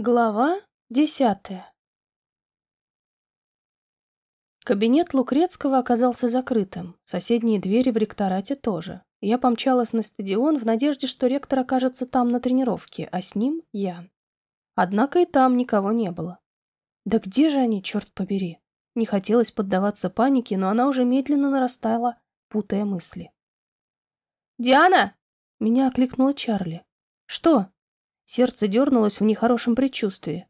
Глава десятая Кабинет Лукрецкого оказался закрытым, соседние двери в ректорате тоже. Я помчалась на стадион в надежде, что ректор окажется там на тренировке, а с ним Ян. Однако и там никого не было. Да где же они, черт побери? Не хотелось поддаваться панике, но она уже медленно нарастала, путая мысли. «Диана!» — меня окликнула Чарли. «Что?» Сердце дернулось в нехорошем предчувствии.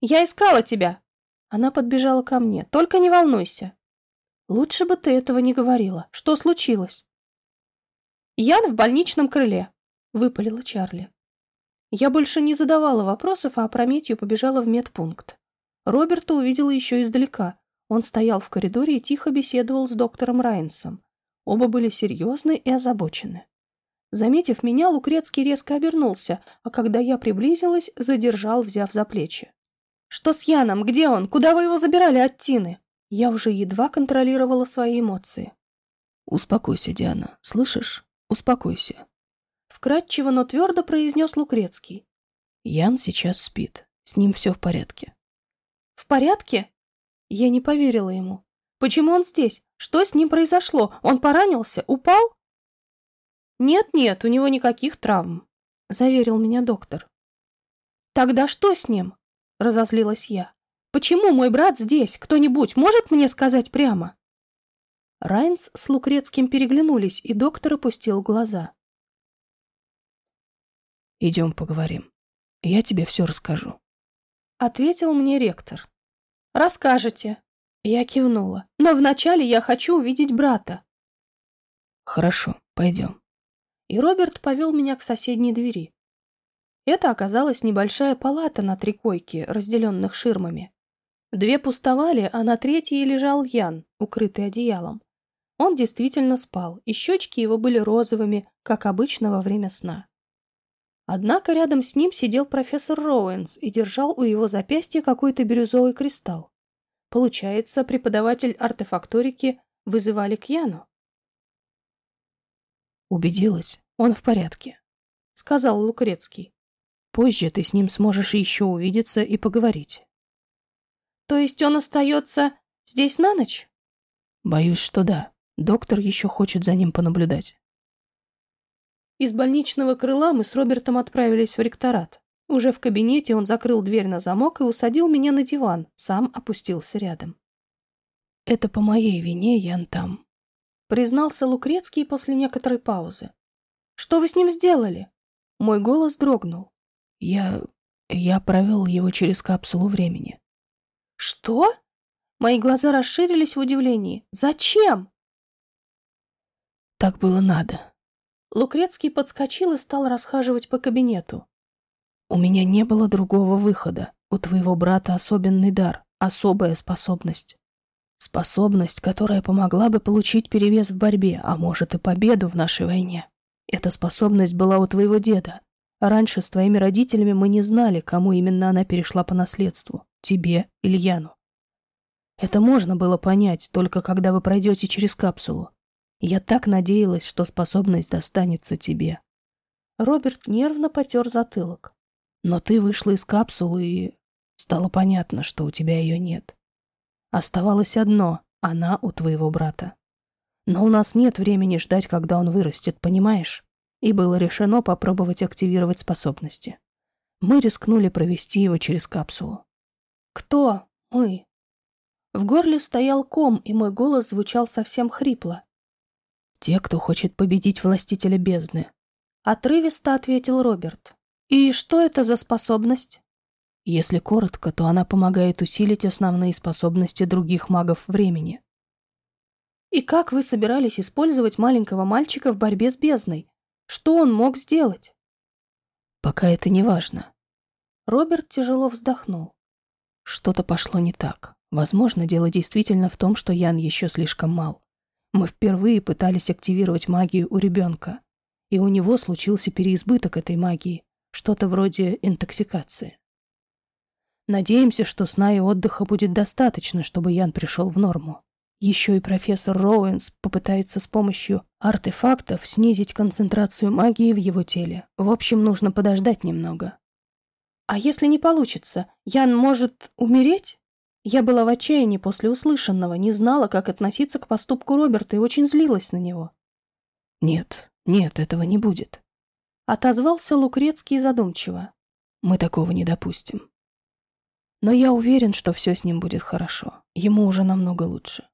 «Я искала тебя!» Она подбежала ко мне. «Только не волнуйся!» «Лучше бы ты этого не говорила. Что случилось?» «Ян в больничном крыле», — выпалила Чарли. Я больше не задавала вопросов, а опрометью побежала в медпункт. Роберта увидела еще издалека. Он стоял в коридоре и тихо беседовал с доктором Райнсом. Оба были серьезны и озабочены. Заметив меня, Лукрецкий резко обернулся, а когда я приблизилась, задержал, взяв за плечи. «Что с Яном? Где он? Куда вы его забирали от Тины?» Я уже едва контролировала свои эмоции. «Успокойся, Диана. Слышишь? Успокойся». Вкратчиво, но твердо произнес Лукрецкий. Ян сейчас спит. С ним все в порядке. «В порядке?» Я не поверила ему. «Почему он здесь? Что с ним произошло? Он поранился? Упал?» «Нет-нет, у него никаких травм», — заверил меня доктор. «Тогда что с ним?» — разозлилась я. «Почему мой брат здесь? Кто-нибудь может мне сказать прямо?» Райнс с Лукрецким переглянулись, и доктор опустил глаза. «Идем поговорим. Я тебе все расскажу», — ответил мне ректор. «Расскажете». Я кивнула. «Но вначале я хочу увидеть брата». «Хорошо, пойдем» и Роберт повел меня к соседней двери. Это оказалась небольшая палата на три койки, разделенных ширмами. Две пустовали, а на третьей лежал Ян, укрытый одеялом. Он действительно спал, и щечки его были розовыми, как обычно во время сна. Однако рядом с ним сидел профессор Роуэнс и держал у его запястья какой-то бирюзовый кристалл. Получается, преподаватель артефакторики вызывали к Яну. Убедилась, он в порядке, сказал Лукрецкий. Позже ты с ним сможешь еще увидеться и поговорить. То есть он остается здесь на ночь? Боюсь, что да. Доктор еще хочет за ним понаблюдать. Из больничного крыла мы с Робертом отправились в ректорат. Уже в кабинете он закрыл дверь на замок и усадил меня на диван, сам опустился рядом. «Это по моей вине, Ян там признался Лукрецкий после некоторой паузы. «Что вы с ним сделали?» Мой голос дрогнул. «Я... я провел его через капсулу времени». «Что?» Мои глаза расширились в удивлении. «Зачем?» «Так было надо». Лукрецкий подскочил и стал расхаживать по кабинету. «У меня не было другого выхода. У твоего брата особенный дар, особая способность. Способность, которая помогла бы получить перевес в борьбе, а может и победу в нашей войне. Эта способность была у твоего деда. Раньше с твоими родителями мы не знали, кому именно она перешла по наследству, тебе или Яну. Это можно было понять, только когда вы пройдете через капсулу. Я так надеялась, что способность достанется тебе. Роберт нервно потер затылок. Но ты вышла из капсулы, и стало понятно, что у тебя ее нет. Оставалось одно — она у твоего брата. Но у нас нет времени ждать, когда он вырастет, понимаешь? И было решено попробовать активировать способности. Мы рискнули провести его через капсулу. «Кто мы?» В горле стоял ком, и мой голос звучал совсем хрипло. «Те, кто хочет победить властителя бездны», — отрывисто ответил Роберт. «И что это за способность?» Если коротко, то она помогает усилить основные способности других магов времени. И как вы собирались использовать маленького мальчика в борьбе с бездной? Что он мог сделать? Пока это не важно. Роберт тяжело вздохнул. Что-то пошло не так. Возможно, дело действительно в том, что Ян еще слишком мал. Мы впервые пытались активировать магию у ребенка, и у него случился переизбыток этой магии, что-то вроде интоксикации. Надеемся, что сна и отдыха будет достаточно, чтобы Ян пришел в норму. Еще и профессор Роуэнс попытается с помощью артефактов снизить концентрацию магии в его теле. В общем, нужно подождать немного. А если не получится, Ян может умереть? Я была в отчаянии после услышанного, не знала, как относиться к поступку Роберта и очень злилась на него. «Нет, нет, этого не будет», — отозвался Лукрецкий задумчиво. «Мы такого не допустим. Но я уверен, что все с ним будет хорошо. Ему уже намного лучше».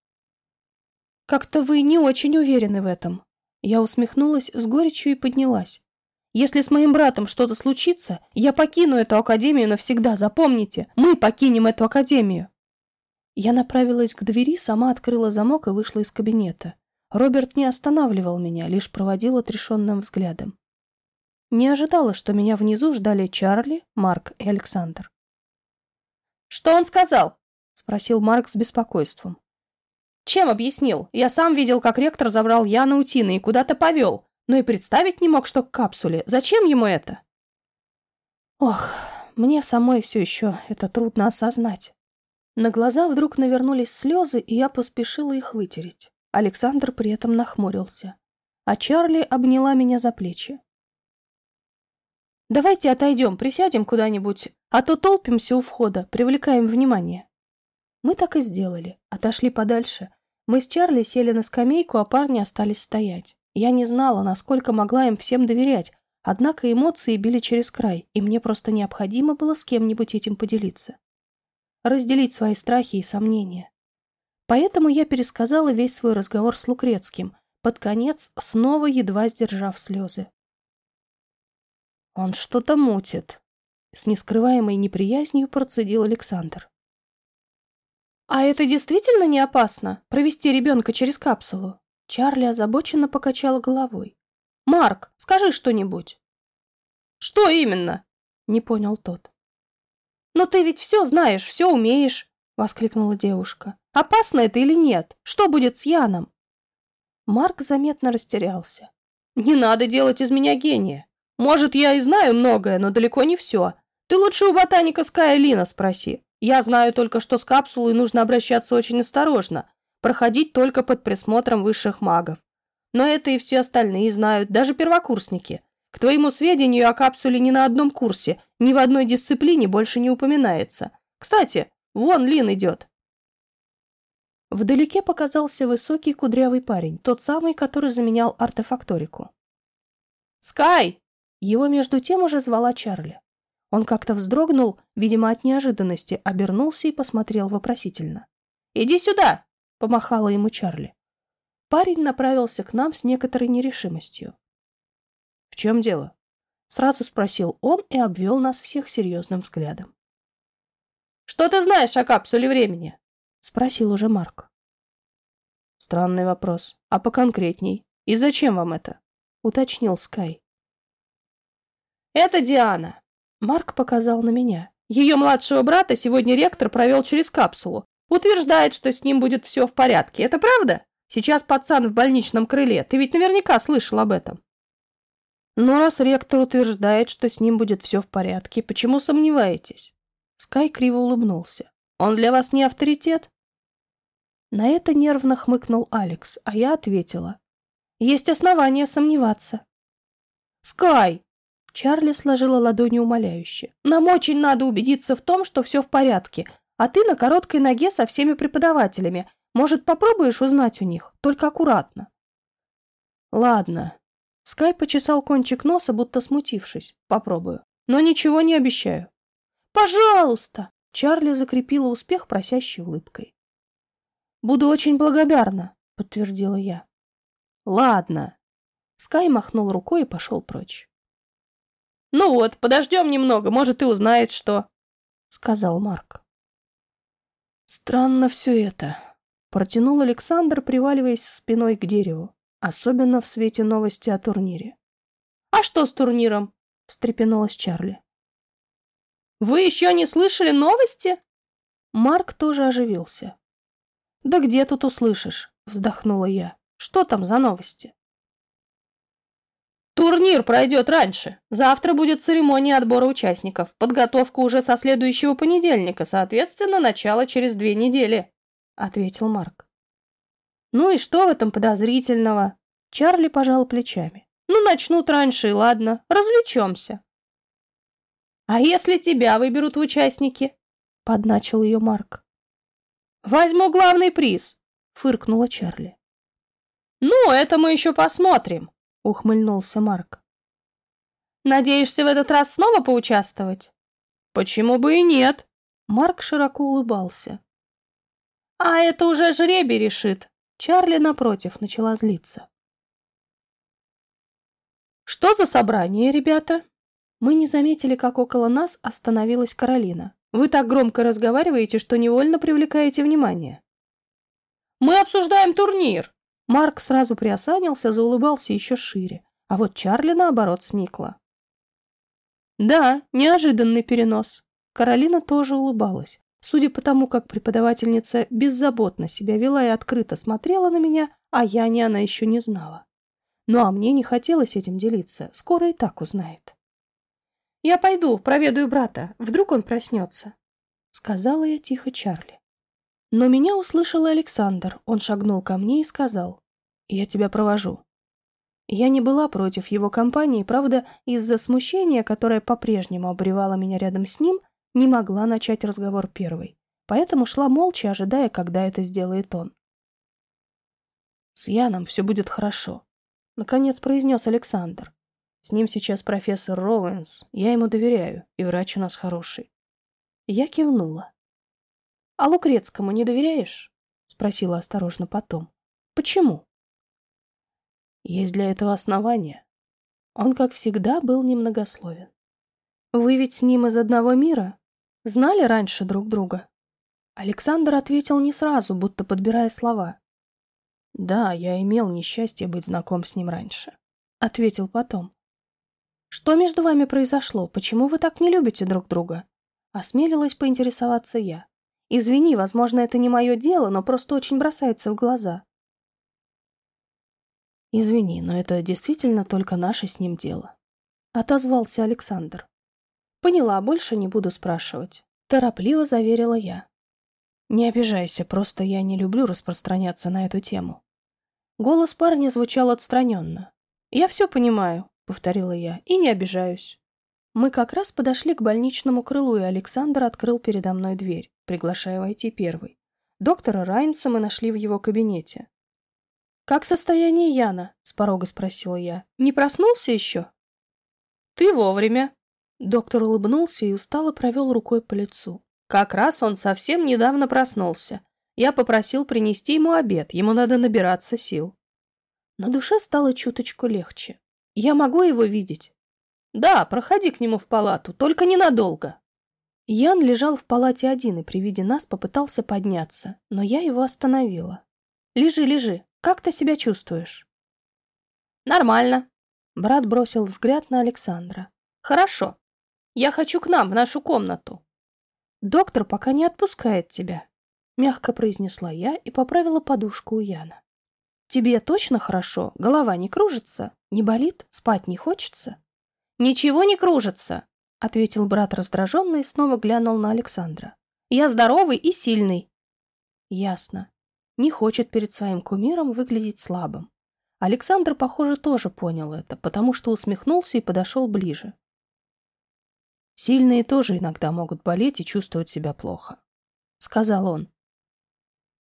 «Как-то вы не очень уверены в этом». Я усмехнулась с горечью и поднялась. «Если с моим братом что-то случится, я покину эту академию навсегда, запомните. Мы покинем эту академию». Я направилась к двери, сама открыла замок и вышла из кабинета. Роберт не останавливал меня, лишь проводил отрешенным взглядом. Не ожидала, что меня внизу ждали Чарли, Марк и Александр. «Что он сказал?» — спросил Марк с беспокойством. «Чем объяснил? Я сам видел, как ректор забрал Яна Утина и куда-то повел, но и представить не мог, что к капсуле. Зачем ему это?» Ох, мне самой все еще это трудно осознать. На глаза вдруг навернулись слезы, и я поспешила их вытереть. Александр при этом нахмурился. А Чарли обняла меня за плечи. «Давайте отойдем, присядем куда-нибудь, а то толпимся у входа, привлекаем внимание». Мы так и сделали. Отошли подальше. Мы с Чарли сели на скамейку, а парни остались стоять. Я не знала, насколько могла им всем доверять, однако эмоции били через край, и мне просто необходимо было с кем-нибудь этим поделиться разделить свои страхи и сомнения. Поэтому я пересказала весь свой разговор с Лукрецким, под конец снова едва сдержав слезы. «Он что-то мутит», — с нескрываемой неприязнью процедил Александр. «А это действительно не опасно, провести ребенка через капсулу?» Чарли озабоченно покачал головой. «Марк, скажи что-нибудь». «Что именно?» — не понял тот. «Но ты ведь все знаешь, все умеешь!» — воскликнула девушка. «Опасно это или нет? Что будет с Яном?» Марк заметно растерялся. «Не надо делать из меня гения. Может, я и знаю многое, но далеко не все. Ты лучше у ботаника Ская Лина спроси. Я знаю только, что с капсулой нужно обращаться очень осторожно, проходить только под присмотром высших магов. Но это и все остальные знают, даже первокурсники. К твоему сведению, о капсуле ни на одном курсе, ни в одной дисциплине больше не упоминается. Кстати, вон Лин идет. Вдалеке показался высокий кудрявый парень, тот самый, который заменял артефакторику. «Скай!» Его между тем уже звала Чарли. Он как-то вздрогнул, видимо, от неожиданности, обернулся и посмотрел вопросительно. «Иди сюда!» — помахала ему Чарли. Парень направился к нам с некоторой нерешимостью. «В чем дело?» — сразу спросил он и обвел нас всех серьезным взглядом. «Что ты знаешь о капсуле времени?» — спросил уже Марк. «Странный вопрос. А поконкретней? И зачем вам это?» — уточнил Скай. «Это Диана», — Марк показал на меня. «Ее младшего брата сегодня ректор провел через капсулу. Утверждает, что с ним будет все в порядке. Это правда? Сейчас пацан в больничном крыле. Ты ведь наверняка слышал об этом». Но раз ректор утверждает, что с ним будет все в порядке, почему сомневаетесь? Скай криво улыбнулся. Он для вас не авторитет? На это нервно хмыкнул Алекс, а я ответила. Есть основания сомневаться. Скай! Чарли сложила ладони умоляюще. Нам очень надо убедиться в том, что все в порядке, а ты на короткой ноге со всеми преподавателями. Может, попробуешь узнать у них? Только аккуратно. Ладно, Скай почесал кончик носа, будто смутившись. Попробую. Но ничего не обещаю. Пожалуйста! Чарли закрепила успех просящей улыбкой. Буду очень благодарна, подтвердила я. Ладно. Скай махнул рукой и пошел прочь. Ну вот, подождем немного, может, и узнает, что... Сказал Марк. Странно все это. Протянул Александр, приваливаясь спиной к дереву особенно в свете новости о турнире. «А что с турниром?» — встрепенулась Чарли. «Вы еще не слышали новости?» Марк тоже оживился. «Да где тут услышишь?» — вздохнула я. «Что там за новости?» Турнир пройдет раньше. Завтра будет церемония отбора участников. Подготовка уже со следующего понедельника, соответственно, начало через две недели», — ответил Марк. Ну и что в этом подозрительного? Чарли пожал плечами. Ну, начнут раньше, и ладно, развлечемся. «А если тебя выберут в участники?» — подначил ее Марк. «Возьму главный приз», — фыркнула Чарли. «Ну, это мы еще посмотрим», — ухмыльнулся Марк. «Надеешься в этот раз снова поучаствовать?» «Почему бы и нет?» Марк широко улыбался. «А это уже жребий решит!» Чарли, напротив, начала злиться. «Что за собрание, ребята?» Мы не заметили, как около нас остановилась Каролина. Вы так громко разговариваете, что невольно привлекаете внимание. «Мы обсуждаем турнир!» Марк сразу приосанился, заулыбался еще шире, а вот Чарли, наоборот, сникла. Да, неожиданный перенос. Каролина тоже улыбалась. Судя по тому, как преподавательница беззаботно себя вела и открыто смотрела на меня, а я не она еще не знала. Ну а мне не хотелось этим делиться, скоро и так узнает. «Я пойду, проведаю брата, вдруг он проснется», — сказала я тихо Чарли. Но меня услышал Александр, он шагнул ко мне и сказал, «Я тебя провожу». Я не была против его компании, правда, из-за смущения, которое по-прежнему обревало меня рядом с ним, не могла начать разговор первой, поэтому шла молча, ожидая, когда это сделает он. «С Яном все будет хорошо», — наконец произнес Александр. «С ним сейчас профессор Роуэнс, я ему доверяю, и врач у нас хороший». Я кивнула. «А Лукрецкому не доверяешь?» — спросила осторожно потом. «Почему?» Есть для этого основания. Он, как всегда, был немногословен. «Вы ведь с ним из одного мира? Знали раньше друг друга?» Александр ответил не сразу, будто подбирая слова. «Да, я имел несчастье быть знаком с ним раньше», — ответил потом. «Что между вами произошло? Почему вы так не любите друг друга?» Осмелилась поинтересоваться я. «Извини, возможно, это не мое дело, но просто очень бросается в глаза». «Извини, но это действительно только наше с ним дело», — отозвался Александр. «Поняла, больше не буду спрашивать», — торопливо заверила я. «Не обижайся, просто я не люблю распространяться на эту тему». Голос парня звучал отстраненно. «Я все понимаю», — повторила я, — «и не обижаюсь». Мы как раз подошли к больничному крылу, и Александр открыл передо мной дверь, приглашая войти первый. Доктора Райнса мы нашли в его кабинете. «Как состояние Яна?» — с порога спросила я. «Не проснулся еще?» «Ты вовремя!» Доктор улыбнулся и устало провел рукой по лицу. «Как раз он совсем недавно проснулся. Я попросил принести ему обед, ему надо набираться сил». На душе стало чуточку легче. «Я могу его видеть?» «Да, проходи к нему в палату, только ненадолго». Ян лежал в палате один и при виде нас попытался подняться, но я его остановила. «Лежи, лежи, как ты себя чувствуешь?» «Нормально», — брат бросил взгляд на Александра. «Хорошо. Я хочу к нам, в нашу комнату». «Доктор пока не отпускает тебя», — мягко произнесла я и поправила подушку у Яна. «Тебе точно хорошо? Голова не кружится? Не болит? Спать не хочется?» «Ничего не кружится», — ответил брат раздраженно и снова глянул на Александра. «Я здоровый и сильный». «Ясно не хочет перед своим кумиром выглядеть слабым. Александр, похоже, тоже понял это, потому что усмехнулся и подошел ближе. «Сильные тоже иногда могут болеть и чувствовать себя плохо», — сказал он.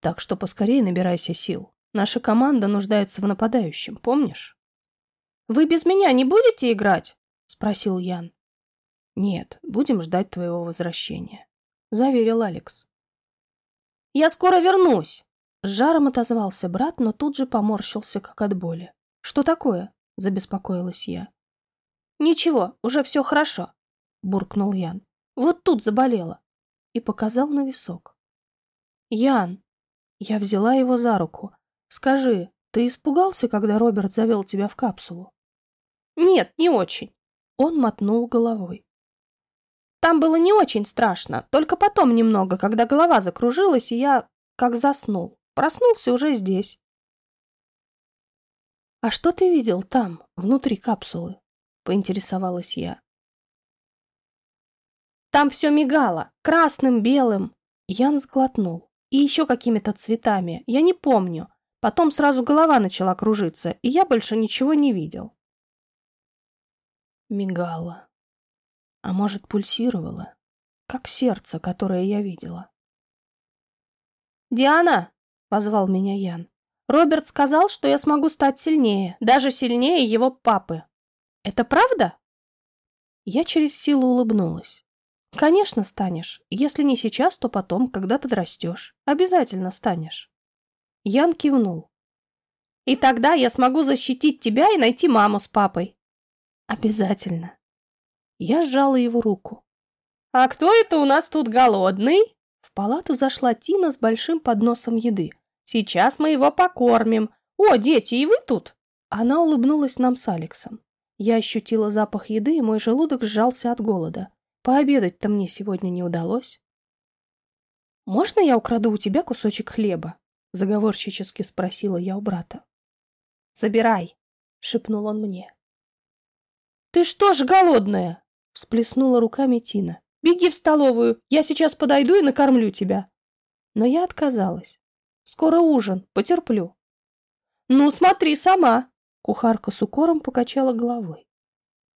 «Так что поскорее набирайся сил. Наша команда нуждается в нападающем, помнишь?» «Вы без меня не будете играть?» — спросил Ян. «Нет, будем ждать твоего возвращения», — заверил Алекс. «Я скоро вернусь», с жаром отозвался брат, но тут же поморщился, как от боли. «Что такое?» — забеспокоилась я. «Ничего, уже все хорошо», — буркнул Ян. «Вот тут заболела». И показал на висок. «Ян!» Я взяла его за руку. «Скажи, ты испугался, когда Роберт завел тебя в капсулу?» «Нет, не очень». Он мотнул головой. Там было не очень страшно, только потом немного, когда голова закружилась, и я как заснул. Проснулся уже здесь. «А что ты видел там, внутри капсулы?» — поинтересовалась я. «Там все мигало, красным, белым». Ян сглотнул. «И еще какими-то цветами, я не помню. Потом сразу голова начала кружиться, и я больше ничего не видел». Мигало. А может, пульсировало, как сердце, которое я видела. «Диана!» — позвал меня Ян. «Роберт сказал, что я смогу стать сильнее, даже сильнее его папы. Это правда?» Я через силу улыбнулась. «Конечно станешь. Если не сейчас, то потом, когда подрастешь. Обязательно станешь». Ян кивнул. «И тогда я смогу защитить тебя и найти маму с папой». «Обязательно». Я сжала его руку. «А кто это у нас тут голодный?» В палату зашла Тина с большим подносом еды. «Сейчас мы его покормим. О, дети, и вы тут?» Она улыбнулась нам с Алексом. Я ощутила запах еды, и мой желудок сжался от голода. Пообедать-то мне сегодня не удалось. «Можно я украду у тебя кусочек хлеба?» — заговорщически спросила я у брата. «Забирай!» — шепнул он мне. «Ты что ж голодная?» — всплеснула руками Тина. «Беги в столовую, я сейчас подойду и накормлю тебя». Но я отказалась. «Скоро ужин, потерплю». «Ну, смотри сама!» Кухарка с укором покачала головой.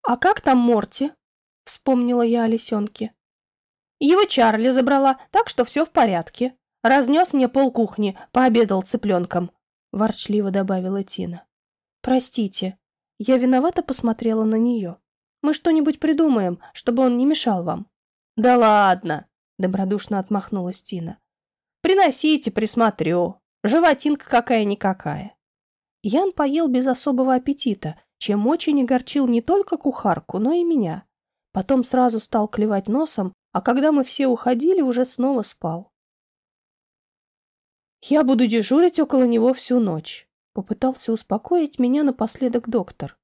«А как там Морти?» — вспомнила я о лисенке. «Его Чарли забрала, так что все в порядке. Разнес мне пол кухни, пообедал цыпленком», — ворчливо добавила Тина. «Простите, я виновата посмотрела на нее. Мы что-нибудь придумаем, чтобы он не мешал вам». «Да ладно!» — добродушно отмахнулась Тина. «Приносите, присмотрю. Животинка какая-никакая». Ян поел без особого аппетита, чем очень огорчил не только кухарку, но и меня. Потом сразу стал клевать носом, а когда мы все уходили, уже снова спал. «Я буду дежурить около него всю ночь», — попытался успокоить меня напоследок доктор.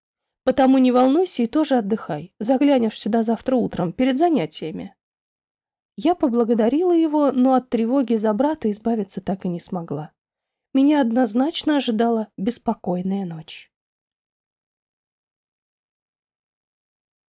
«Потому не волнуйся и тоже отдыхай. Заглянешь сюда завтра утром, перед занятиями». Я поблагодарила его, но от тревоги за брата избавиться так и не смогла меня однозначно ожидала беспокойная ночь.